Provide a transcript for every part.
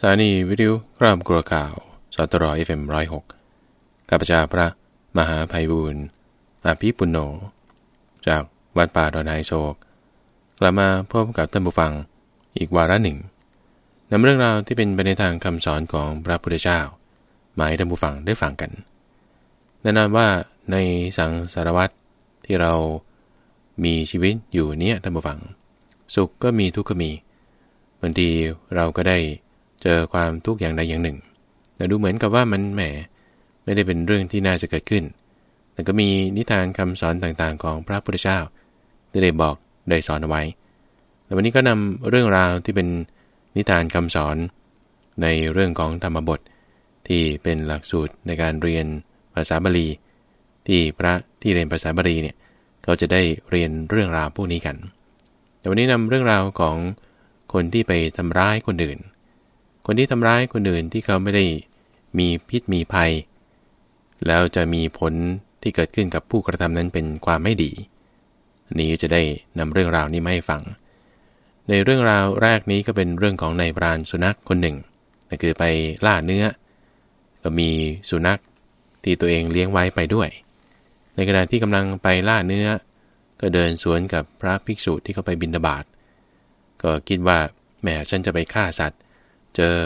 สถานีวิทยุครอบครัวข่าว ส.ทร. FM ร้อยหกข้าพเจ้าพระมหาภัยบูรณ์อาภีปุณโญจากวัดป่าดอนหายโศกกลับมาพบกับท่านผู้ฟังอีกวาระหนึ่งนำเรื่องราวที่เป็นไปในทางคำสอนของพระพุทธเจ้ามาให้ท่านผู้ฟังได้ฟังกันแน่นอนว่าในสังสารวัฏที่เรามีชีวิตอยู่เนี้ยท่านผู้ฟัง สุขก็มีทุกข์ก็มีบางทีเราก็ได้ เจอความทุกข์อย่างใดอย่างหนึ่ง แต่ดูเหมือนกับว่ามันแหมไม่ได้เป็นเรื่องที่น่าจะเกิดขึ้น แต่ก็มีนิทานคำสอนต่างๆ ของพระพุทธเจ้าที่ได้บอกได้สอนเอาไว้ แต่วันนี้ก็นำเรื่องราวที่เป็นนิทานคำสอน ในเรื่องของธรรมบทที่เป็นหลักสูตรในการเรียนภาษาบาลี ที่พระที่เรียนภาษาบาลีเนี่ยเขาจะได้เรียนเรื่องราวพวกนี้กัน แต่วันนี้นำเรื่องราวของคนที่ไปทำร้ายคนอื่น คนที่ทำร้ายคนอื่นที่เขาไม่ได้มีพิษมีภัย แล้วจะมีผลที่เกิดขึ้นกับผู้กระทำนั้นเป็นความไม่ดี นี้จะได้นำเรื่องราวนี้มาให้ฟัง ในเรื่องราวแรกนี้ก็เป็นเรื่องของนายปราณสุนัขคนหนึ่งนั่นคือไปล่าเนื้อ ก็มีสุนัขที่ตัวเองเลี้ยงไว้ไปด้วย ในขณะที่กำลังไปล่าเนื้อ ก็เดินสวนกับพระภิกษุที่เขาไปบินบาตก็คิดว่าแหมฉันจะไปฆ่าสัตว์ เจอ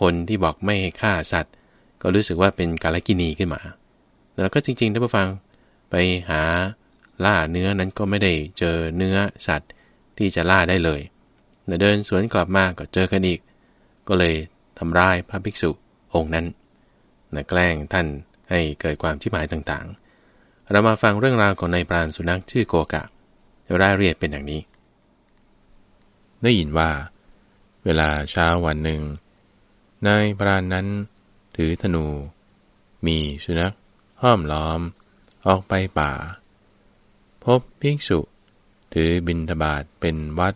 คนที่บอกไม่ฆ่าสัตว์ ก็รู้สึกว่าเป็นกาลกินีขึ้นมา แล้วก็จริงๆท่านผู้ฟังไปหาล่าเนื้อนั้นก็ไม่ได้เจอเนื้อสัตว์ที่จะล่าได้เลยเดินสวนกลับมาก็เจอกันอีก ก็เลยทำร้ายพระภิกษุองค์นั้นนะแกล้งท่านให้เกิดความชิบหายต่างๆ เรามาฟังเรื่องราวของนายปราณสุนัขชื่อโกกะรายละเอียดเป็นอย่างนี้ ได้ยินว่า เวลาเช้าวันหนึ่ง นายปราณนนั้น ถือธนู มีสุนัขห้อมล้อม ออกไปป่า พบภิกษุ ถือบินทบาทเป็นวัด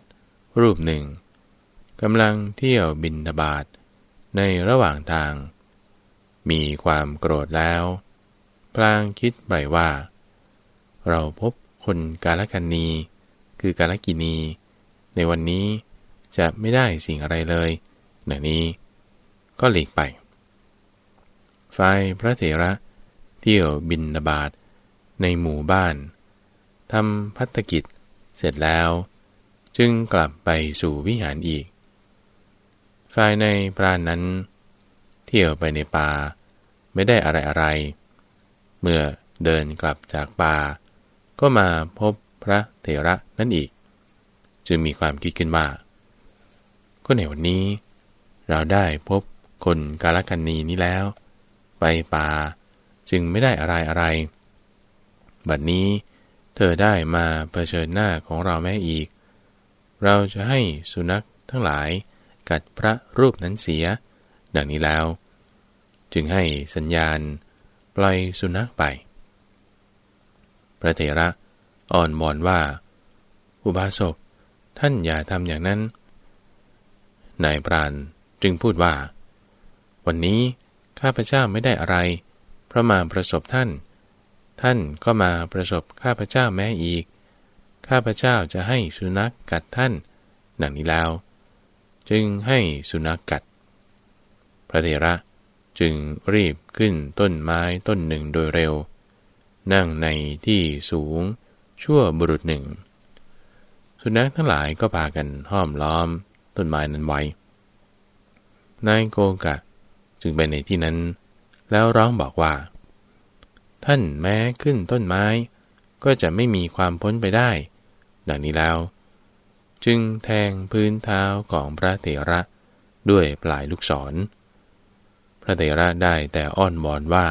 รูปหนึ่งกำลังเที่ยวบินทบาทในระหว่างทาง มีความโกรธแล้ว พลางคิดไปว่า เราพบคนกาลกันนีคือกาลกินี ในวันนี้ จะไม่ได้สิ่งอะไรเลยดังนี้ ก็หลีกไป ฝ่ายพระเถระ เที่ยวบินบาตในหมู่บ้านทำพัฒกิจเสร็จแล้ว จึงกลับไปสู่วิหารอีก ฝ่ายในปราณนั้น เที่ยวไปในป่าไม่ได้อะไรอะไร เมื่อเดินกลับจากป่า ก็มาพบพระเถระนั่นอีก จึงมีความคิดขึ้นว่า ก็ในวันนี้ เราได้พบคนกาลกันนีนี้แล้ว ไปป่าจึงไม่ได้อะไรอะไร บัดนี้เธอได้มาเผชิญหน้าของเราแม่อีก เราจะให้สุนัขทั้งหลายกัดพระรูปนั้นเสีย ดังนี้แล้ว จึงให้สัญญาณปล่อยสุนัขไป พระเถระอ่อนวอนว่า อุบาสกท่านอย่าทำอย่างนั้น นายปราณจึงพูดว่า วันนี้ข้าพเจ้าไม่ได้อะไร เพราะมาประสบท่าน ท่านก็มาประสบข้าพเจ้าแม้อีก ข้าพเจ้าจะให้สุนัขกกัดท่านดังนี้แล้ว จึงให้สุนัขกกัด พระเถระจึงรีบขึ้นต้นไม้ต้นหนึ่งโดยเร็ว นั่งในที่สูงชั่วบุรุษหนึ่ง สุนัขทั้งหลายก็พากันห้อมล้อม ต้นไม้นั้นไว้ นายโกกะ จึงไปในที่นั้น แล้วร้องบอกว่า ท่านแม้ขึ้นต้นไม้ ก็จะไม่มีความพ้นไปได้ ดังนี้แล้ว จึงแทงพื้นเท้าของพระเถระด้วยปลายลูกศร พระเถระได้แต่อ้อนวอนว่า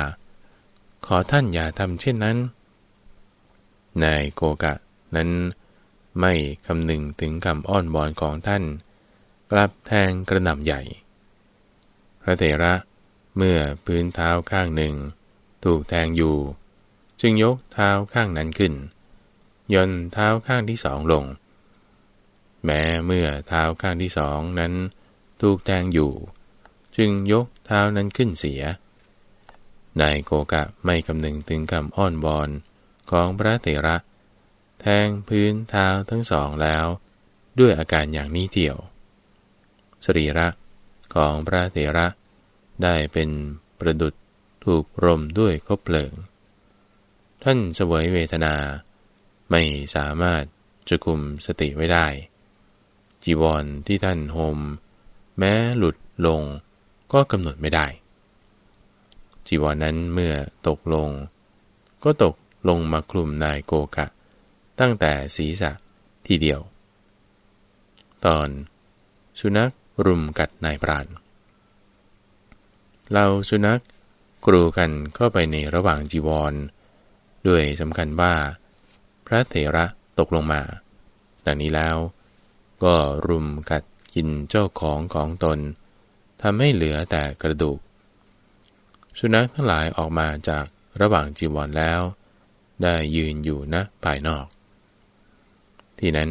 ขอท่านอย่าทำเช่นนั้น นายโกกะนั้นไม่คำนึงถึงคำอ้อนวอนของท่าน กลับแทงกระหน่ำใหญ่ พระเถระเมื่อพื้นเท้าข้างหนึ่ง ถูกแทงอยู่ จึงยกเท้าข้างนั้นขึ้น ย่นเท้าข้างที่สองลง แม้เมื่อเท้าข้างที่สองนั้นถูกแทงอยู่ จึงยกเท้านั้นขึ้นเสียนายโกกะไม่คำนึงถึงคำอ้อนวอนของพระเถระ แทงพื้นเท้าทั้งสองแล้ว ด้วยอาการอย่างนี้เที่ยว สรีระของพระเถระได้เป็นประดุดถูกรมด้วยคบเพลิง ท่านเสวยเวทนา ไม่สามารถจะคุมสติไว้ได้ จีวรที่ท่านโฮมแม้หลุดลงก็กำหนดไม่ได้ จีวรนนั้นเมื่อตกลง ก็ตกลงมาคลุมนายโกกะ ตั้งแต่ศีรษะทีเดียว ตอน สุนัข รุมกัดนายปราณเราสุนัขกรูกันเข้าไปในระหว่างจีวร ด้วยสำคัญว่า พระเถระตกลงมา ดังนี้แล้ว ก็รุมกัดกินเจ้าของของตนทำให้เหลือแต่กระดูก สุนัขทั้งหลายออกมาจากระหว่างจีวรแล้ว ได้ยืนอยู่ณภายนอก ที่นั้น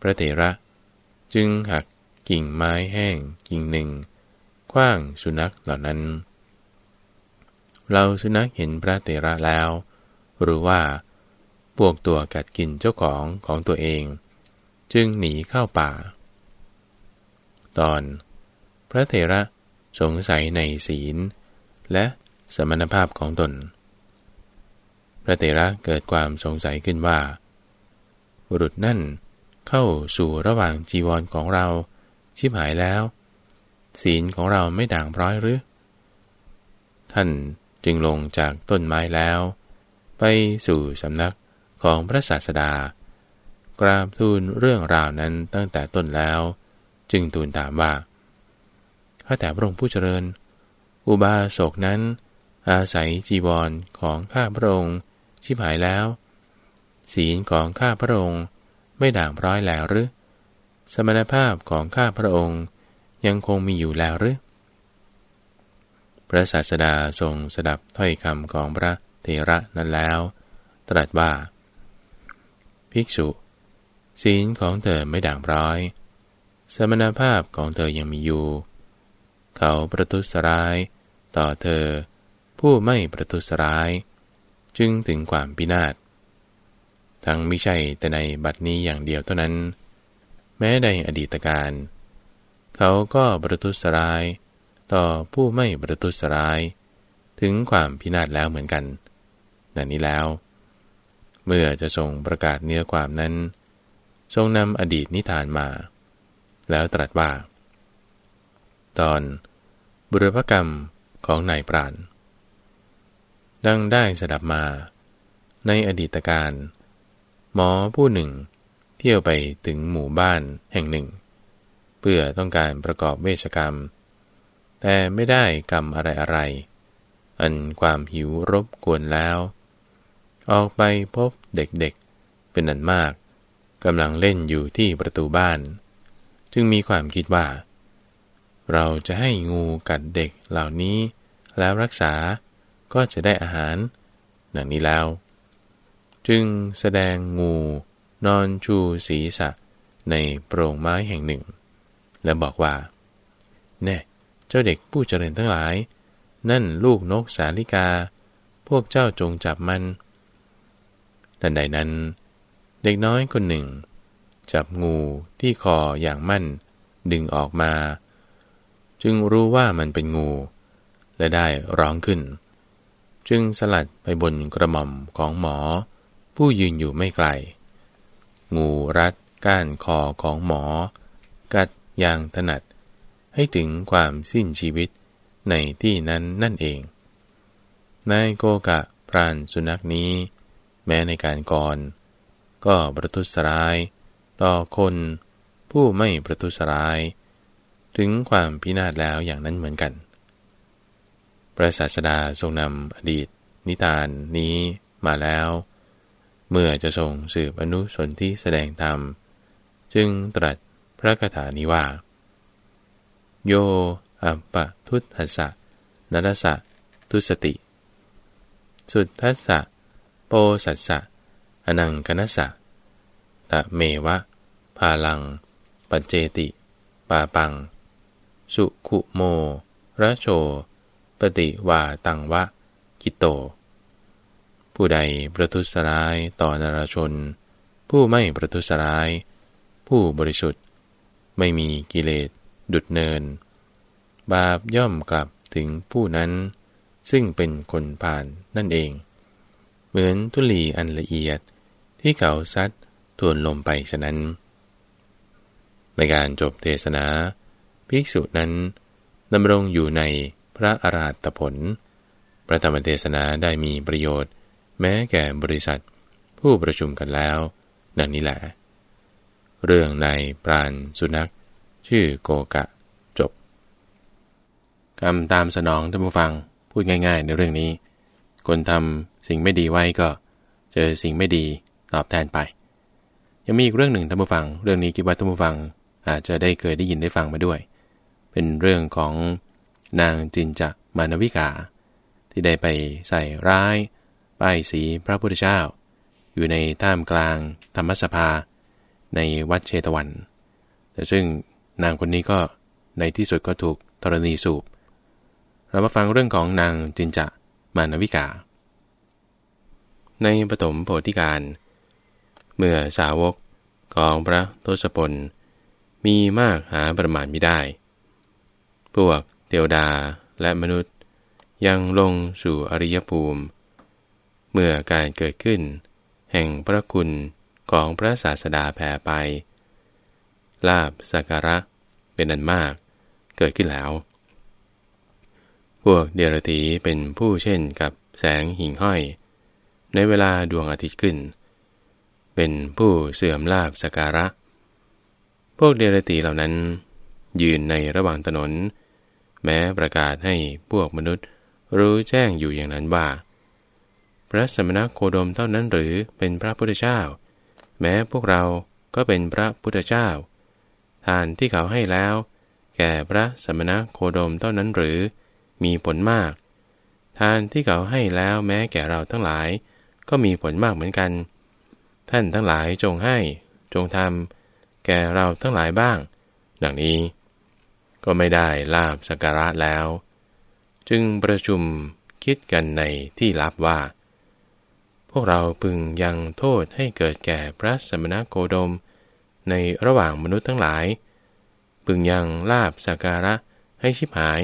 พระเถระจึงหัก กิ่งไม้แห้งกิ่งหนึ่งคว้างสุนัขเหล่านั้น เราสุนัขเห็นพระเตระแล้วหรือว่าพวกตัวกัดกินเจ้าของของตัวเอง จึงหนีเข้าป่า ตอน พระเถระสงสัยในศีล และสมณภาพของตน พระเถระเกิดความสงสัยขึ้นว่า บุรุษนั่นเข้าสู่ระหว่างจีวรของเรา ชิบหายแล้ว ศีลของเราไม่ด่างพร้อยหรือ ท่านจึงลงจากต้นไม้แล้ว ไปสู่สำนักของพระศาสดา กราบทูลเรื่องราวนั้นตั้งแต่ต้นแล้ว จึงทูลถามว่าข้าแต่พระองค์ผู้เจริญ อุบาสกนั้น อาศัยจีวรของข้าพระองค์ ชิบหายแล้ว ศีลของข้าพระองค์ไม่ด่างพร้อยแล้วหรือ สมณภาพของข้าพระองค์ยังคงมีอยู่แล้วหรือ พระศาสดาทรงสดับถ้อยคำของพระเทระนั้นแล้ว ตรัสว่า ภิกษุ ศีลของเธอไม่ด่างพร้อย สมณภาพของเธอยังมีอยู่ เขาประทุษร้าย ต่อเธอ ผู้ไม่ประทุษร้าย จึงถึงความพินาศ ทั้งไม่ใช่แต่ในบัดนี้อย่างเดียวเท่านั้น แม้ในอดีตการ เขาก็ประทุษร้าย ต่อผู้ไม่ประทุษร้าย ถึงความพินาศแล้วเหมือนกันดังนี้แล้ว เมื่อจะทรงประกาศเนื้อความนั้น ทรงนำอดีตนิทานมา แล้วตรัสว่า ตอนบุรพกรรมของนายปราณดังได้สดับมา ในอดีตการ หมอผู้หนึ่ง เที่ยวไปถึงหมู่บ้านแห่งหนึ่ง เพื่อต้องการประกอบเวชกรรม แต่ไม่ได้กรรมอะไรอะไรอันความหิวรบกวนแล้ว ออกไปพบเด็กๆ เป็นอันมากกำลังเล่นอยู่ที่ประตูบ้าน จึงมีความคิดว่า เราจะให้งูกัดเด็กเหล่านี้แล้วรักษาก็จะได้อาหารดังนี้แล้ว จึงแสดงงู นอนชูศีรษะ ในโปร่งไม้แห่งหนึ่ง และบอกว่า แน่ เจ้าเด็กผู้เจริญทั้งหลาย นั่นลูกนกสาลิกา พวกเจ้าจงจับมันทันใดนั้น เด็กน้อยคนหนึ่ง จับงูที่คออย่างมั่น ดึงออกมา จึงรู้ว่ามันเป็นงู และได้ร้องขึ้น จึงสลัดไปบนกระหม่อมของหมอ ผู้ยืนอยู่ไม่ไกล งูรัด ก้านคอของหมอ กัดอย่างถนัด ให้ถึงความสิ้นชีวิตในที่นั้นนั่นเอง นายโกกะพรานสุนัขนี้ แม้ในการก่อน ก็ประทุษร้าย ต่อคนผู้ไม่ประทุษร้าย ถึงความพินาศแล้วอย่างนั้นเหมือนกัน พระศาสดาทรงนำอดีต นิทานนี้มาแล้ว เมื่อจะทรงสืบอนุสนที่แสดงธรรม จึงตรัสพระคาถานี้ว่า โยอัปปะทุตทัสสะนรสะทุสติ สุดทัสสะโปสัสสะอนังกนัสสะตะเมวะ พาลัง ปัจเจติ ปาปัง สุขุโมระโช ปฏิวาตังวะ กิโต ผู้ใดประทุษร้ายต่อนราชน ผู้ไม่ประทุษร้าย ผู้บริสุทธิ์ ไม่มีกิเลส ดุดเนิน บาปย่อมกลับถึงผู้นั้น ซึ่งเป็นคนผ่านนั่นเอง เหมือนทุลีอันละเอียดที่เขาซัดทวนลมไปฉะนั้น ในการจบเทศนา ภิกษุนั้นดำรงอยู่ในพระอาราตผล พระธรรมเทศนาได้มีประโยชน์ แม้แก่บริษัท ผู้ประชุมกันแล้วดังนี้แหละ เรื่องในปราณสุนัข ชื่อโกกะ จบกรรมตามสนองท่านผู้ฟังพูดง่ายๆในเรื่องนี้ คนทำสิ่งไม่ดีไว้ก็ เจอสิ่งไม่ดีตอบแทนไป ยังมีอีกเรื่องหนึ่งท่านผู้ฟัง เรื่องนี้คิดว่าท่านผู้ฟังอาจจะได้เคยได้ยินได้ฟังมาด้วย เป็นเรื่องของนางจินจะมานวิกา ที่ได้ไปใส่ร้าย ป้ายสีพระพุทธเจ้า อยู่ในท่ามกลางธรรมสภา ในวัดเชตวัน แต่ซึ่งนางคนนี้ก็ในที่สุดก็ถูกธรณีสูบ เรามาฟังเรื่องของนางจินจะมานวิกา ในปฐมโพธิการ เมื่อสาวกของพระทศพล มีมากหาประมาณไม่ได้ พวกเทวดาและมนุษย์ยังลงสู่อริยภูมิ มื่อการเกิดขึ้น แห่งพระคุณของพระศาสดาแผ่ไป ลาบสักการะเป็นอันมากเกิดขึ้นแล้ว พวกเดรธีเป็นผู้เช่นกับแสงหิ่งห้อย ในเวลาดวงอาทิตย์ขึ้น เป็นผู้เสื่อมลาบสักการะ พวกเดรธีเหล่านั้น ยืนในระหว่างถนน แม้ประกาศให้พวกมนุษย์รู้แจ้งอยู่อย่างนั้นว่า พระสมณโคดมเท่านั้นหรือเป็นพระพุทธเจ้า แม้พวกเราก็เป็นพระพุทธเจ้า ทานที่เขาให้แล้ว แก่พระสมณโคดมเท่านั้นหรือ มีผลมาก ทานที่เขาให้แล้วแม้แก่เราทั้งหลาย ก็มีผลมากเหมือนกัน ท่านทั้งหลายจงให้ จงทำแก่เราทั้งหลายบ้าง ดังนี้ ก็ไม่ได้ลาบสักการะแล้ว จึงประชุมคิดกันในที่ลับว่า พวกเราพึงยังโทษให้เกิดแก่พระสมณโคดม ในระหว่างมนุษย์ทั้งหลาย พึงยังลาบสักการะให้ชิบหาย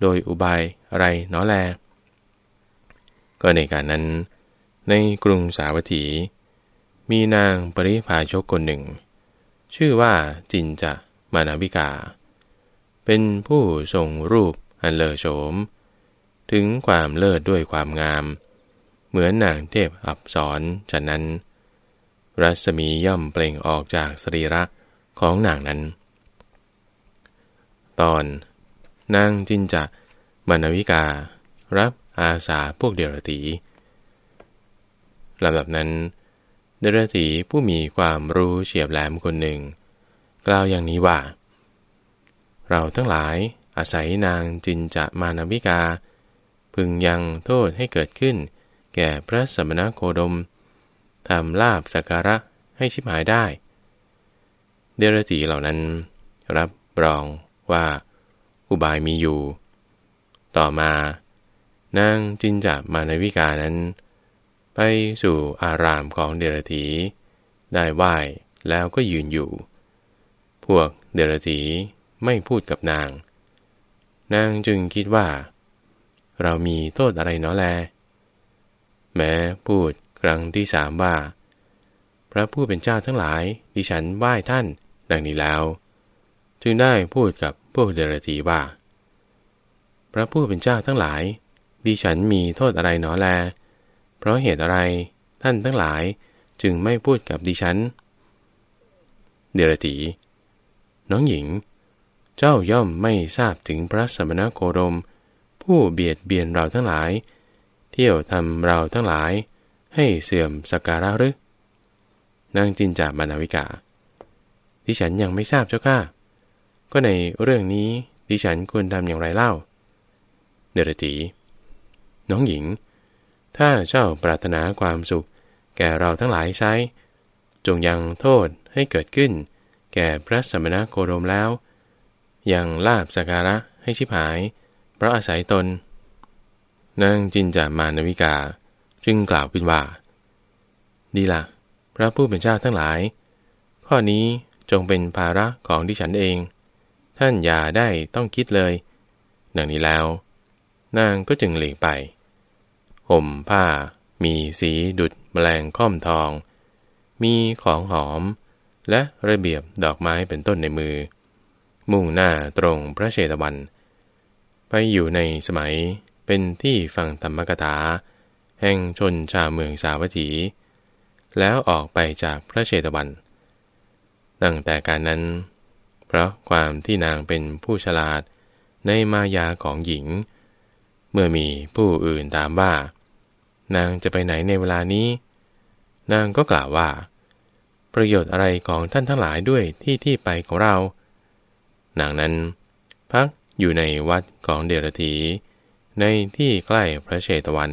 โดยอุบายอะไรนาะแล ก็ในการนั้น ในกรุงสาวัตถี มีนางปริพาชกคนหนึ่ง ชื่อว่าจินจะมานาวิกา เป็นผู้ทรงรูปอันเลอโฉม ถึงความเลิศด้วยความงาม เหมือนนางเทพอับสรฉะนั้น รัศมีย่อมเปล่งออกจากสรีระของนางนั้น ตอน นางจินจะมานวิกา รับอาสาพวกเดรตีลำดับนั้น เดรตีผู้มีความรู้เฉียบแหลมคนหนึ่ง กล่าวอย่างนี้ว่า เราทั้งหลายอาศัยนางจินจะมานวิกา พึงยังโทษให้เกิดขึ้น แก่พระสมณโคดมทำลาบสักการะให้ชิบหายได้ เดรตีเหล่านั้น รับรองว่าอุบายมีอยู่ ต่อมา นางจินจะมานวิกานั้น ไปสู่อารามของเดรธีได้ไหว้แล้วก็ยืนอยู่ พวกเดรธีไม่พูดกับนาง นางจึงคิดว่า เรามีโทษอะไรเนาะแล แม้พูดครั้งที่สามว่า พระผู้เป็นเจ้าทั้งหลาย ดิฉันไหว้ท่าน ดังนี้แล้ว จึงได้พูดกับพวกเดรธีว่า พระผู้เป็นเจ้าทั้งหลาย ดิฉันมีโทษอะไรหนอแล เพราะเหตุอะไรท่านทั้งหลายจึงไม่พูดกับดิฉัน เดรธีน้องหญิง เจ้าย่อมไม่ทราบถึงพระสมณโคดม ผู้เบียดเบียนเราทั้งหลาย เที่ยวทำเราทั้งหลายให้เสื่อมสการะหรือนางจินจามานาวิกาดิฉันยังไม่ทราบเจ้าค่ะ ก็ในเรื่องนี้ดิฉันควรทำอย่างไรเล่า เดรตีน้องหญิง ถ้าเจ้าปรารถนาความสุข แก่เราทั้งหลายไซจงยังโทษให้เกิดขึ้น แก่พระสมณโคดมแล้ว ยังลาบสการะให้ชิบหาย เพราะอาศัยตน นางจินจามานวิกา จึงกล่าวขึ้นว่า ดีละพระผู้เป็นเจ้าทั้งหลาย ข้อนี้จงเป็นภาระของดิฉันเอง ท่านอย่าได้ต้องคิดเลยดังนี้แล้ว นางก็จึงหลีกไป ห่มผ้า มีสีดุดแมลงค่อมทอง มีของหอม และระเบียบดอกไม้เป็นต้นในมือ มุ่งหน้าตรงพระเชตวัน ไปอยู่ในสมัย เป็นที่ฟังธรรมกถา แห่งชนชาวเมืองสาวัตถี แล้วออกไปจากพระเชตวัน ตั้งแต่การนั้น เพราะความที่นางเป็นผู้ฉลาดในมายาของหญิง เมื่อมีผู้อื่นถามว่า นางจะไปไหนในเวลานี้ นางก็กล่าวว่า ประโยชน์อะไรของท่านทั้งหลายด้วยที่ที่ไปของเรา นางนั้นพักอยู่ในวัดของเดรธี ในที่ใกล้พระเชตวัน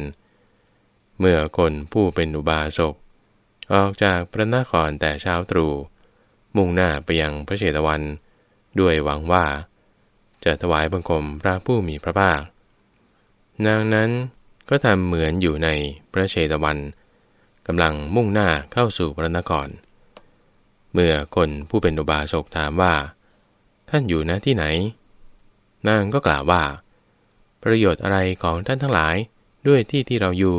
เมื่อคนผู้เป็นอุบาสกออกจากพระนครแต่เช้าตรู่ มุ่งหน้าไปยังพระเชตวัน ด้วยหวังว่า จะถวายบังคมพระผู้มีพระภาค นางนั้นก็ทำเหมือนอยู่ในพระเชตวันกำลังมุ่งหน้าเข้าสู่พระนคร เมื่อคนผู้เป็นอุบาสกถามว่า ท่านอยู่ณที่ไหน นางก็กล่าวว่า ประโยชน์อะไรของท่านทั้งหลายด้วยที่ที่เราอยู่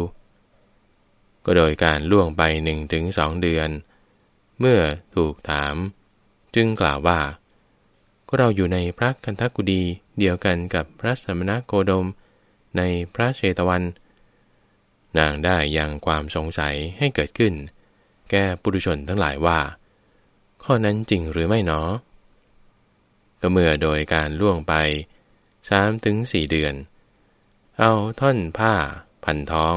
ก็โดยการล่วงไปหนึ่งถึงสองเดือน เมื่อถูกถาม จึงกล่าวว่า ก็เราอยู่ในพระคันธกุดีเดียวกันกับพระสมณโคดมในพระเชตวัน นางได้ยังความสงสัยให้เกิดขึ้น แก่ปุถุชนทั้งหลายว่า ข้อนั้นจริงหรือไม่หนอก็เมื่อโดยการล่วงไปสามถึงสี่เดือน เอาท่อนผ้า พันท้อง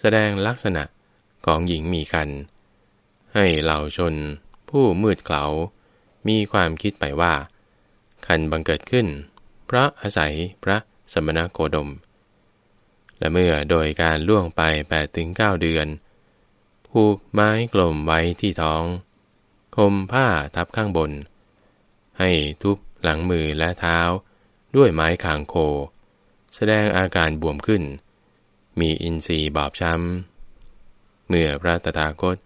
แสดงลักษณะของหญิงมีคัน ให้เหล่าชน ผู้มืดเกลามีความคิดไปว่า คันบังเกิดขึ้น เพราะอาศัยพระสมณโคดม และเมื่อโดยการล่วงไป8ปถึงเเดือน ผูกไม้กลมไว้ที่ท้องคมผ้าทับข้างบน ให้ทุบหลังมือและเท้า ด้วยไม้คางโค แสดงอาการบวมขึ้น มีอินทรีย์บอบช้ำ เมื่อพระตถาคต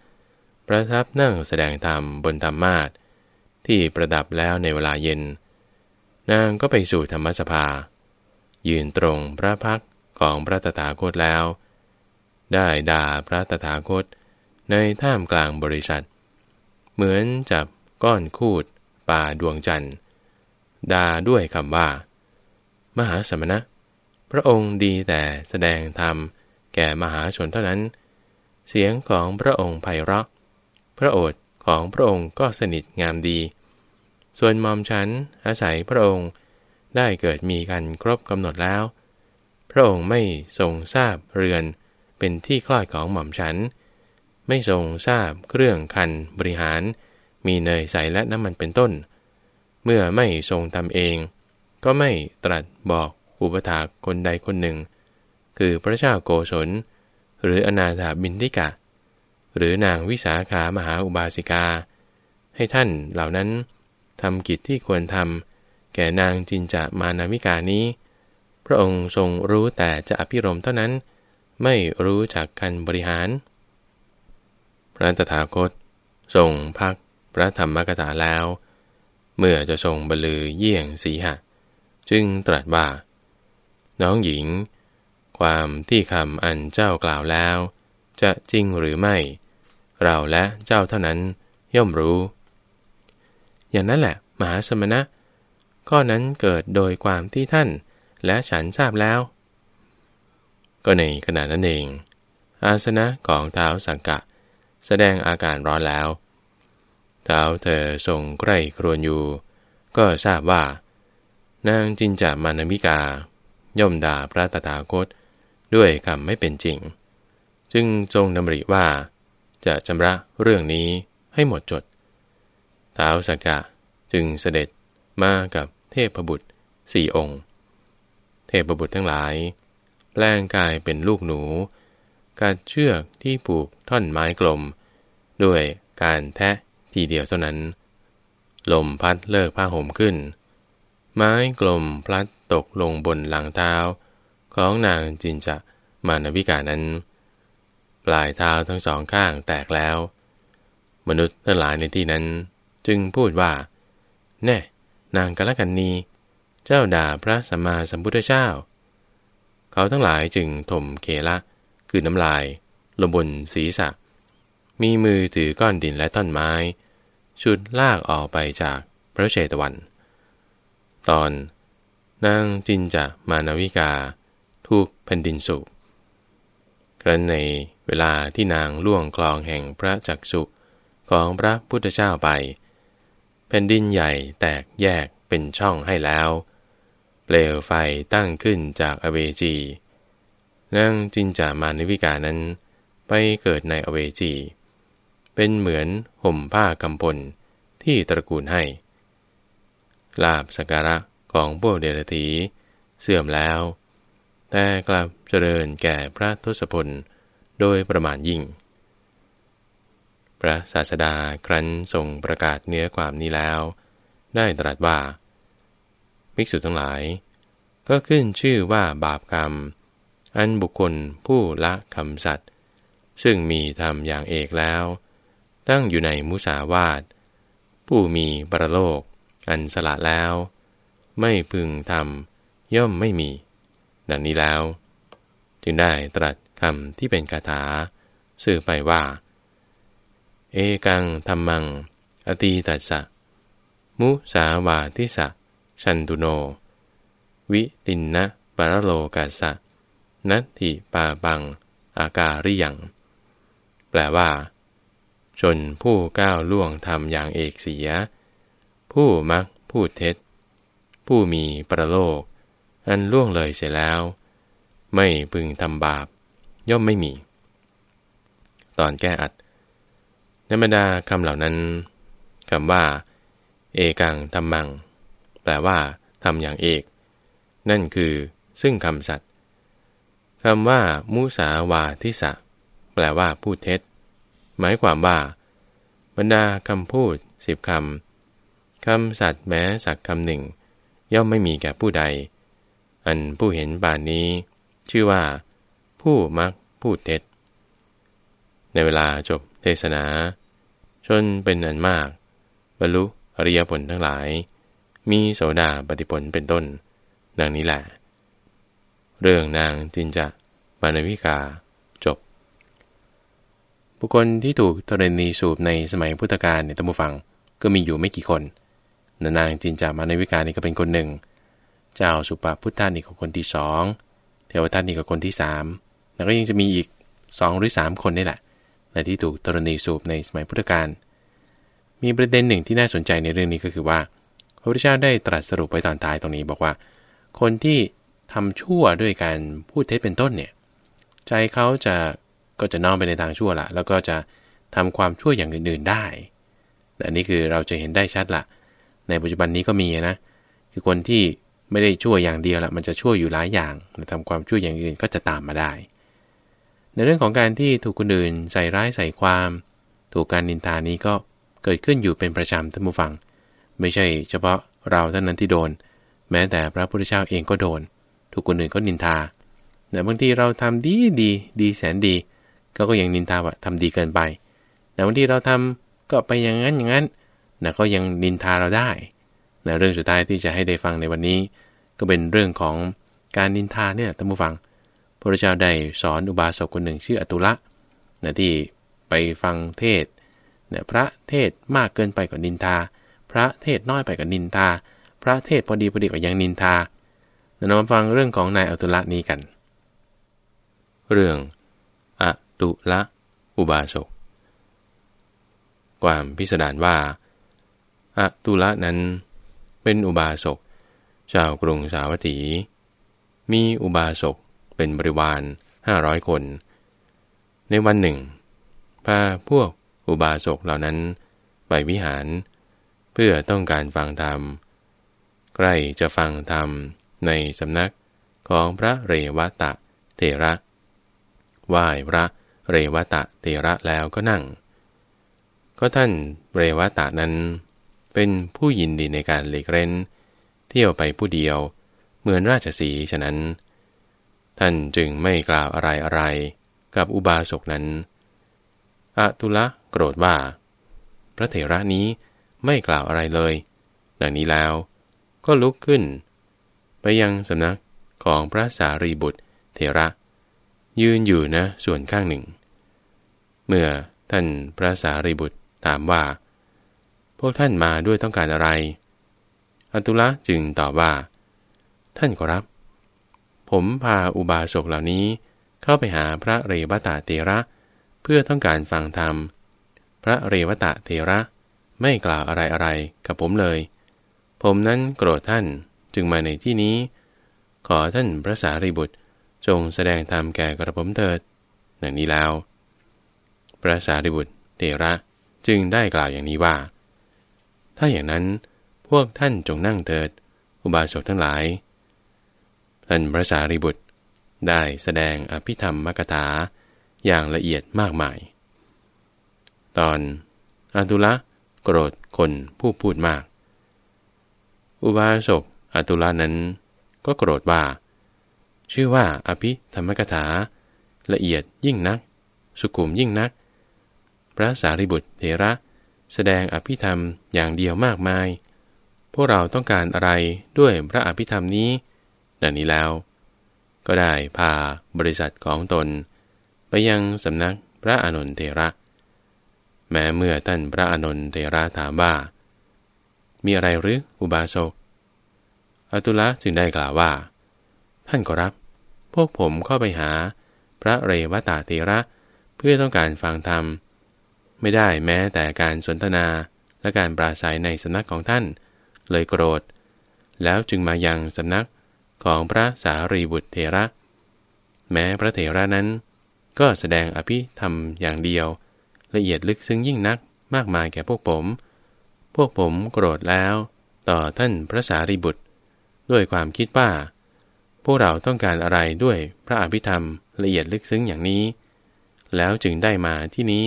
ประทับนั่งแสดงธรรมบนธรรมาทที่ประดับแล้วในเวลาเย็น นางก็ไปสู่ธรรมสภา ยืนตรงพระพักของพระตถาคตแล้ว ได้ด่าพระตถาคตในท่ามกลางบริษัท เหมือนจับก้อนคูดป่าดวงจันทร์ด่าด้วยคำว่า มหาสมณะ พระองค์ดีแต่แสดงธรรมแก่มหาชนเท่านั้น เสียงของพระองค์ไพเราะ พระโอษฐ์ของพระองค์ก็สนิทงามดี ส่วนมอมฉันอาศัยพระองค์ได้เกิดมีกันครบกำหนดแล้ว พระองค์ไม่ทรงทราบเรือนเป็นที่คลอดของหม่อมฉัน ไม่ทรงทราบเครื่องคันบริหาร มีเนยใสและน้ำมันเป็นต้น เมื่อไม่ทรงทำเอง ก็ไม่ตรัสบอก อุปถากคนใดคนหนึ่ง คือพระเจ้าโกศล หรืออนาถาบินทิกะ หรือนางวิสาขามหาอุบาสิกา ให้ท่านเหล่านั้นทำกิจที่ควรทำแก่นางจินจามานาวิกานี้ พระองค์ทรงรู้แต่จะอภิรมเท่านั้น ไม่รู้จักการบริหาร พระตถาคตทรงพักพระธรรมกถาแล้ว เมื่อจะทรงบรรลือเยี่ยงสีหะ จึงตรัสว่า น้องหญิง ความที่คำอันเจ้ากล่าวแล้ว จะจริงหรือไม่ เราและเจ้าเท่านั้นย่อมรู้ อย่างนั้นแหละ มหาสมณะ ข้อนั้นเกิดโดยความที่ท่านและฉันทราบแล้ว ก็ในขณะนั้นเอง อาสนะของเท้าสังกะ แสดงอาการร้อนแล้วเท้าเธอทรงใกล้ครวนอยู่ ก็ทราบว่า นางจินจามานมิกา ย่อมด่าพระตถาคตด้วยคำไม่เป็นจริง จึงทรงดำริว่าจะชำระเรื่องนี้ให้หมดจดท้าวสักกะจึงเสด็จมากับเทพบุตรสี่องค์ เทพบุตรทั้งหลาย แปลงกายเป็นลูกหนูกัดเชือกที่ผูกท่อนไม้กลม ด้วยการแทะทีเดียวเท่านั้น ลมพัดเลิกผ้าห่มขึ้น ไม้กลมพลัด ตกลงบนหลังเท้า ของนางจินจะมานวิกานั้น ปลายเท้าทั้งสองข้างแตกแล้ว มนุษย์ทั้งหลายในที่นั้น จึงพูดว่า แน่ นางกละกันนีเจ้าด่าพระสัมมาสัมพุทธเจ้า เขาทั้งหลายจึงถมเคละ คือน้ำลายลงบนศีรษะ มีมือถือก้อนดินและท่อนไม้ ชุดลากออกไปจากพระเชตวัน ตอน นางจินจะมานาวิกา ถูกแผ่นดินสูบครั้นในเวลาที่นางล่วงคลองแห่งพระจักสุของพระพุทธเจ้าไป แผ่นดินใหญ่แตกแยกเป็นช่องให้แล้ว เปลวไฟตั้งขึ้นจากอเวจีนางจินจามานิวิกานั้น ไปเกิดในอเวจี เป็นเหมือนห่มผ้ากำพลที่ตระกูลให้ ลาบสการะ ของพวกเดรธีเสื่อมแล้ว แต่กลับเจริญแก่พระทศพลโดยประมาณยิ่ง พระศาสดาครั้นทรงประกาศเนื้อความนี้แล้ว ได้ตรัสว่าภิกษุทั้งหลาย ก็ขึ้นชื่อว่าบาปกรรม อันบุคคลผู้ละคำสัตว์ ซึ่งมีธรรมอย่างเอกแล้ว ตั้งอยู่ในมุสาวาทผู้มีประโลกอันสละแล้ว ไม่พึงทำย่อมไม่มี ดังนี้แล้ว จึงได้ตรัสคำที่เป็นคาถา สื่อไปว่า เอกังธรรมัง อตีตัสสะ มุสาวาทิสะ ชันตุโน วิตินนะปรโลกาสะ นัตถิปาบัง อาการิยัง แปลว่า ชนผู้ก้าวล่วงทำอย่างเอกเสีย ผู้มักพูดเท็จ ผู้มีประโลก อันล่วงเลยเสียแล้ว ไม่พึงทำบาป ย่อมไม่มี ตอนแก้อัดในบรรดาคำเหล่านั้นคำว่า เอกังธรรมัง แปลว่าทำอย่างเอก นั่นคือซึ่งคำสัตว์คำว่า มุสาวาทิสะแปลว่าพูดเท็จ หมายความว่า บรรดาคำพูดสิบคำคำสัตว์แม้สักคำหนึ่ง ย่อมไม่มีแก่ผู้ใด อันผู้เห็นบานนี้ ชื่อว่า ผู้มักพูดเท็จ ในเวลาจบเทศนา ชนเป็นอันมาก บรรลุอริยผลทั้งหลาย มีโสดาปฏิผลเป็นต้น ดังนี้แหละ เรื่องนางจินจะมานวิกาจบ บุคคลที่ถูกธรณีสูบในสมัยพุทธกาลในตัมบูฟังก็มีอยู่ไม่กี่คน นางจินจามาในวิการนี่ก็เป็นคนหนึ่ง เจ้าสุปาพุทธานี่ก็คนที่สองเทวทัตนี่ก็คนที่สามแล้วก็ยังจะมีอีกสองหรือสามคนนี่แหละในที่ถูกตรณีสูบในสมัยพุทธกาลมีประเด็นหนึ่งที่น่าสนใจในเรื่องนี้ก็คือว่า พระพุทธเจ้าได้ตรัสสรุปไว้ตอนท้ายตรงนี้บอกว่า คนที่ทำชั่วด้วยการพูดเท็จเป็นต้นเนี่ยใจเขาจะก็จะน้อมไปในทางชั่วละแล้วก็จะทำความชั่วอย่างอื่นๆได้แต่นี้คือเราจะเห็นได้ชัดละ ในปัจจุบันนี้ก็มีนะ คือคนที่ไม่ได้ชั่วอย่างเดียวละมันจะชั่วอยู่หลายอย่างทำความชั่วอย่างอื่นก็จะตามมาได้ ในเรื่องของการที่ถูกคนอื่นใส่ร้ายใส่ความ ถูกการนินทานี้ก็เกิดขึ้นอยู่เป็นประจำท่านผู้ฟัง ไม่ใช่เฉพาะเราเท่านั้นที่โดน แม้แต่พระพุทธเจ้าเองก็โดน ถูกคนอื่นก็นินทาแต่บางทีเราทำดีดีดีแสนดีเขาก็ยังนินทาว่าทำดีเกินไป แต่บางทีเราทำก็ไปอย่างนั้นอย่างนั้น นะก็ยังนินทาเราได้นะเรื่องสุดท้ายที่จะให้ได้ฟังในวันนี้ ก็เป็นเรื่องของการนินทาเนี่ยท่านผู้ฟัง พระเจ้าได้สอนอุบาสกคนหนึ่งชื่ออตุละนะที่ไปฟังเทศนี่ยพระเทศมากเกินไปกว่านินทา พระเทศน้อยไปกว่านินทา พระเทศพอดีพอดีกว่ายังนินทาเรามาฟังเรื่องของนายอตุละนี้กัน เรื่องอตุละอุบาสก ความพิสดารว่า อตุละนั้น เป็นอุบาสกชาวกรุงสาวัตถี มีอุบาสกเป็นบริวารห้าร้อยคน ในวันหนึ่ง พาพวกอุบาสกเหล่านั้นไปวิหาร เพื่อต้องการฟังธรรม ใกล้จะฟังธรรมในสำนักของพระเรวตะเทระไหว้พระเรวตะเทระแล้วก็นั่ง ก็ท่านเรวตะนั้น เป็นผู้ยินดีในการเล็กเร้น เที่ยวไปผู้เดียว เหมือนราชสีฉะนั้น ท่านจึงไม่กล่าวอะไรอะไรกับอุบาสกนั้นอะตุละโกรธว่า พระเถระนี้ไม่กล่าวอะไรเลย ดังนี้แล้วก็ลุกขึ้น ไปยังสำนักของพระสารีบุตรเถระ ยืนอยู่นะส่วนข้างหนึ่ง เมื่อท่านพระสารีบุตรถามว่า วกท่านมาด้วยต้องการอะไรอตุละจึงตอบว่า ท่านขอรับ ผมพาอุบาสกเหล่านี้เข้าไปหาพระเรวตะเตระ เพื่อต้องการฟังธรรม พระเรวตะเทระไม่กล่าวอะไรอะไรกับผมเลย ผมนั้นโกรธท่านจึงมาในที่นี้ ขอท่านพระสารีบุตรจงแสดงธรรมแก่กระผมเถิดอย่างนี้แล้ว พระสารีบุตรเทระจึงได้กล่าวอย่างนี้ว่า ถ้าอย่างนั้นพวกท่านจงนั่งเถิด อุบาสกทั้งหลาย ท่านพระสารีบุตรได้แสดงอภิธรรมมกถาอย่างละเอียดมากมาย ตอนอตุละโกรธคนผู้พูดมาก อุบาสกอตุละนั้นก็โกรธว่า ชื่อว่าอภิธรรมกถา ละเอียดยิ่งนัก สุขุมยิ่งนัก พระสารีบุตรเถระ แสดงอภิธรรมอย่างเดียวมากมาย พวกเราต้องการอะไรด้วยพระอภิธรรมนี้ดังนี้แล้ว ก็ได้พาบริษัทของตน ไปยังสำนักพระอานนทเถระ แม้เมื่อท่านพระอานนทเทระถามว่า มีอะไรหรืออุบาสกอตุละจึงได้กล่าวว่า ท่านก็รับ พวกผมเข้าไปหาพระเรวตาเทระเพื่อต้องการฟังธรรม ไม่ได้แม้แต่การสนทนาและการปราศัยในสำนักของท่าน เลยโกรธ แล้วจึงมายังสำนักของพระสารีบุตรเทระ แม้พระเถระนั้น ก็แสดงอภิธรรมอย่างเดียว ละเอียดลึกซึ้งยิ่งนักมากมายแก่พวกผม พวกผมโกรธแล้ว ต่อท่านพระสารีบุตร ด้วยความคิดว่า พวกเราต้องการอะไรด้วยพระอภิธรรมละเอียดลึกซึ้งอย่างนี้ แล้วจึงได้มาที่นี้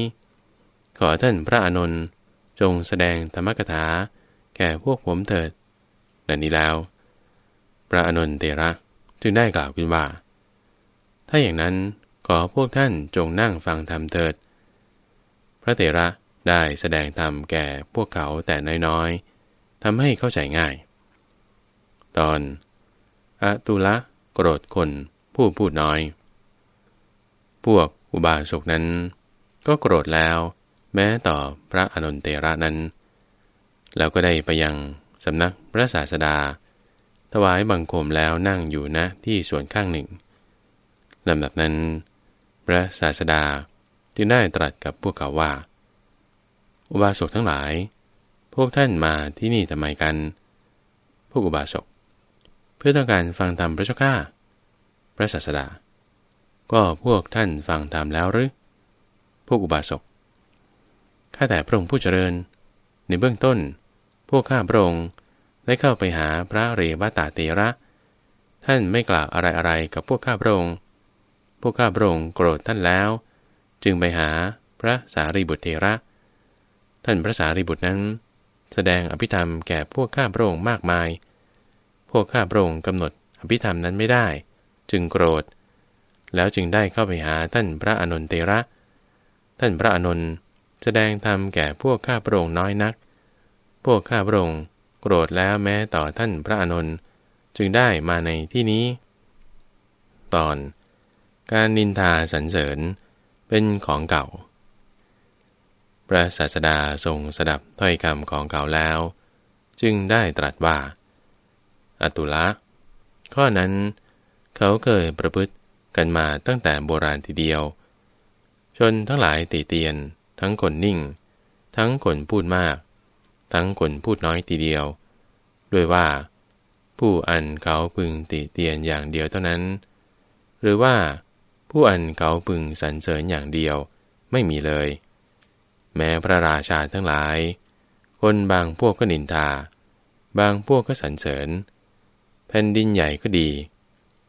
ขอท่านพระอานนท์จงแสดงธรรมกถา แก่พวกผมเถิดดังนี้แล้ว พระอานนท์เตระจึงได้กล่าวขึ้นว่า ถ้าอย่างนั้นขอพวกท่านจงนั่งฟังธรรมเถิด พระเถระได้แสดงธรรมแก่พวกเขาแต่น้อยๆทำให้เข้าใจง่าย ตอนอะตุละโกรธคนผู้พูดน้อย พวกอุบาสกนั้น ก็โกรธแล้ว แม้ต่อพระอนุนเตระนั้น แล้วก็ได้ไปยังสำนักพระศาสดา ถวายบังคมแล้วนั่งอยู่ณที่ส่วนข้างหนึ่งลำดับนั้น พระศาสดาจึงได้ตรัสกับพวกเขาว่า อุบาสกทั้งหลาย พวกท่านมาที่นี่ทำไมกัน พวกอุบาสก เพื่อต้องการฟังธรรมพระเจ้าข้าพระศาสดา ก็พวกท่านฟังธรรมแล้วหรือ พวกอุบาสก ข้าแต่พระองค์ผู้เจริญ ในเบื้องต้น พวกข้าพระองค์ได้เข้าไปหาพระเรวตาเตระ ท่านไม่กล่าวอะไรๆกับพวกข้าพระองค์ พวกข้าพระองค์โกรธท่านแล้ว จึงไปหาพระสารีบุตรเทระ ท่านพระสารีบุตรนั้น แสดงอภิธรรมแก่พวกข้าพระองค์มากมาย พวกข้าพระองค์กำหนดอภิธรรมนั้นไม่ได้ จึงโกรธ แล้วจึงได้เข้าไปหาท่านพระอนุนเตระ ท่านพระอนุน แสดงธรรมแก่พวกข้าพระองค์น้อยนัก พวกข้าพระองค์โกรธแล้วแม้ต่อท่านพระอนุนจึงได้มาในที่นี้ ตอน การนินทาสรรเสริญเป็นของเก่า พระศาสดาทรงสดับถ้อยคำของเก่าแล้ว จึงได้ตรัสว่า อตุละข้อนั้นเขาเคยประพฤติกันมาตั้งแต่โบราณทีเดียวจนทั้งหลายติเตียน ทั้งคนนิ่ง ทั้งคนพูดมาก ทั้งคนพูดน้อยทีเดียว ด้วยว่า ผู้อันเขาพึงติเตียนอย่างเดียวเท่านั้น หรือว่า ผู้อันเขาพึงสรรเสริญอย่างเดียวไม่มีเลย แม้พระราชาทั้งหลาย คนบางพวกก็นินทา บางพวกก็สรรเสริญ แผ่นดินใหญ่ก็ดี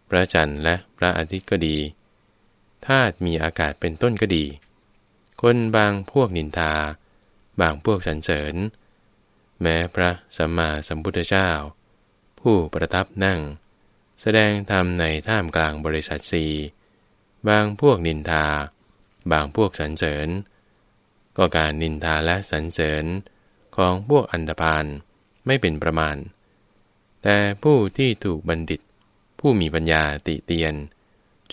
พระจันทร์และพระอาทิตย์ก็ดีธาตุมีอากาศเป็นต้นก็ดี คนบางพวกนินทา บางพวกสรรเสริญ แม้พระสัมมาสัมพุทธเจ้า ผู้ประทับนั่ง แสดงธรรมในท่ามกลางบริษัทสีบางพวกนินทา บางพวกสรรเสริญ ก็การนินทาและสรรเสริญของพวกอันดพานไม่เป็นประมาณ แต่ผู้ที่ถูกบัณฑิต ผู้มีปัญญาติเตียน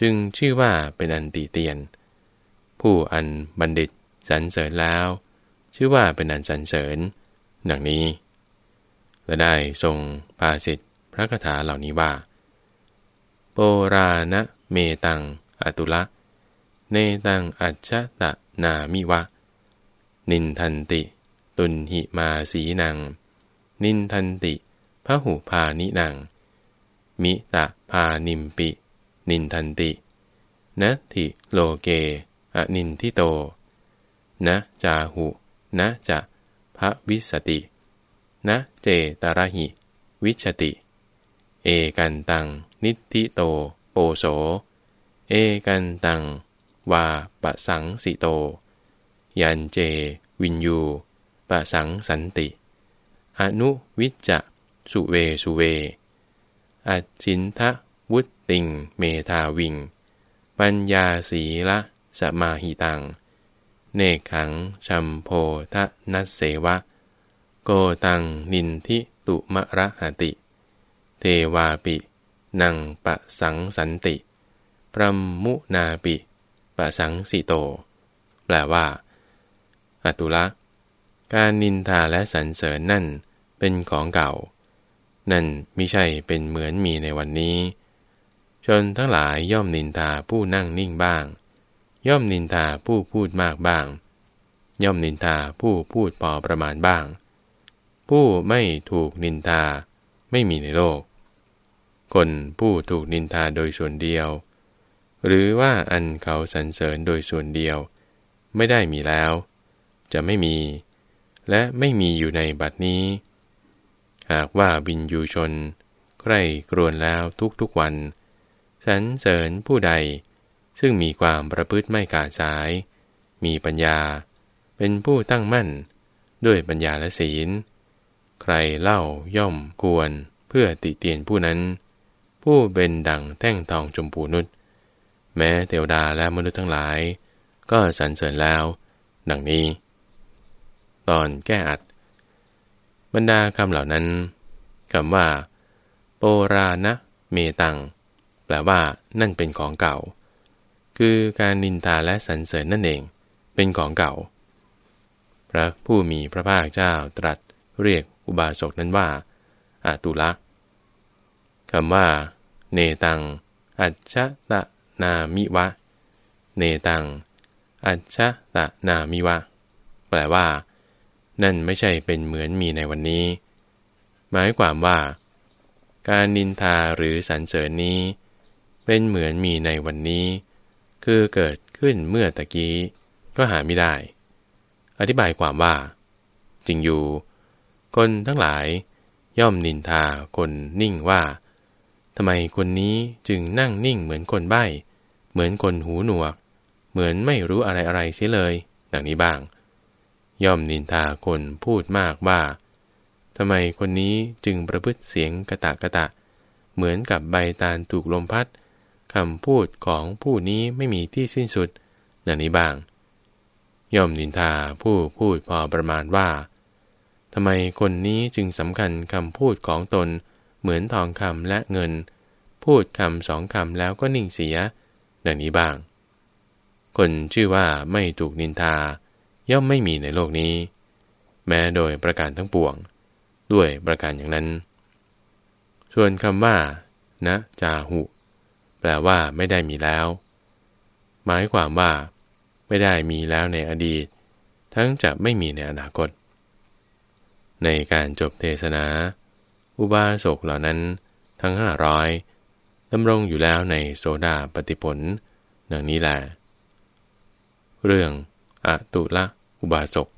จึงชื่อว่าเป็นอันติเตียน ผู้อันบัณฑิตสรรเสริญแล้ว ชื่อว่าเป็นอันสรรเสริญดังนี้ และได้ทรงภาสิทธิพระคาถาเหล่านี้ว่า โปราณเมตังอตุละ เนตังอัจฉตะนามิวะ นินทันติ ตุนหิมาสีนัง นินทันติพระหูพานินัง มิตะพานิมปิ นินทันตินะทิโลเก อนินทิโต นะจาหุ นะจะพระวิสติ นะเจตระหิ วิชติ เอกันตัง นิทิโต โปโส เอกันตัง วาปะสังสิโต ยันเจ วินยูปะสังสันติ อนุวิจจะสุเวสุเว อัจินทะวุตติง เมทาวิง ปัญญาสีละ สมาหิตัง เนขังชัมโพทะนัสเสวะ โกตังนินทิตุมะระหติ เทวาปิ นังปะสังสันติ พรมมุนาปิปะสังสิโต แปลว่า อตุละ การนินทาและสรรเสริญนั่นเป็นของเก่า นั่นมิใช่เป็นเหมือนมีในวันนี้จนทั้งหลายย่อมนินทาผู้นั่งนิ่งบ้าง ย่อมนินทาผู้พูดมากบ้าง ย่อมนินทาผู้พูดพอประมาณบ้าง ผู้ไม่ถูกนินทาไม่มีในโลก คนผู้ถูกนินทาโดยส่วนเดียว หรือว่าอันเขาสรรเสริญโดยส่วนเดียว ไม่ได้มีแล้ว จะไม่มี และไม่มีอยู่ในบัดนี้ หากว่าบินยูชน ใครกรวนแล้วทุกๆวัน สรรเสริญผู้ใด ซึ่งมีความประพฤติไม่ขาดสาย มีปัญญา เป็นผู้ตั้งมั่น ด้วยปัญญาและศีล ใครเล่าย่อมควรเพื่อติเตียนผู้นั้น ผู้เป็นดังแท่งทองชมพูนุษแม้เทวดาและมนุษย์ทั้งหลาย ก็สรรเสริญแล้ว ดังนี้ ตอนแก้อัด บรรดาคำเหล่านั้นคำว่า โปราณเมตัง แปลว่านั่นเป็นของเก่า คือการนินทาและสรรเสริญนั่นเอง เป็นของเก่า พระผู้มีพระภาคเจ้าตรัสเรียกอุบาสกนั้นว่าอาตุละคำว่า เนตัง อัจฉตะนามิวะ เนตัง อัจฉตะนามิวะ แปลว่า นั่นไม่ใช่เป็นเหมือนมีในวันนี้ หมายความว่า การนินทาหรือสรรเสริญนี้ เป็นเหมือนมีในวันนี้ คือเกิดขึ้นเมื่อตะกี้ก็หาไม่ได้ อธิบายความว่าจริงอยู่ คนทั้งหลายย่อมนินทาคนนิ่งว่าทำไมคนนี้จึงนั่งนิ่งเหมือนคนใบ้ เหมือนคนหูหนวก เหมือนไม่รู้อะไรอะไรเสียเลย ดังนี้บ้าง ย่อมนินทาคนพูดมากว่าทำไมคนนี้จึงประพฤติเสียงกระตะกระตะ เหมือนกับใบตาลถูกลมพัด คำพูดของผู้นี้ไม่มีที่สิ้นสุดดังนี้บ้าง ย่อมนินทาผู้พูดพอประมาณว่าทำไมคนนี้จึงสำคัญคำพูดของตนเหมือนทองคำและเงิน พูดคำสองคำแล้วก็นิ่งเสีย ดังนี้บ้าง คนชื่อว่าไม่ถูกนินทา ย่อมไม่มีในโลกนี้ แม้โดยประการทั้งปวง ด้วยประการอย่างนั้น ส่วนคำว่า นะ จาหุ แปลว่าไม่ได้มีแล้ว หมายความว่า ไม่ได้มีแล้วในอดีต ทั้งจะไม่มีในอนาคต ในการจบเทศนา อุบาสกเหล่านั้นทั้งห้าร้อยดำรงอยู่แล้วในโซดาปฏิผลดังนี้แหละเรื่องอตุละอุบาสก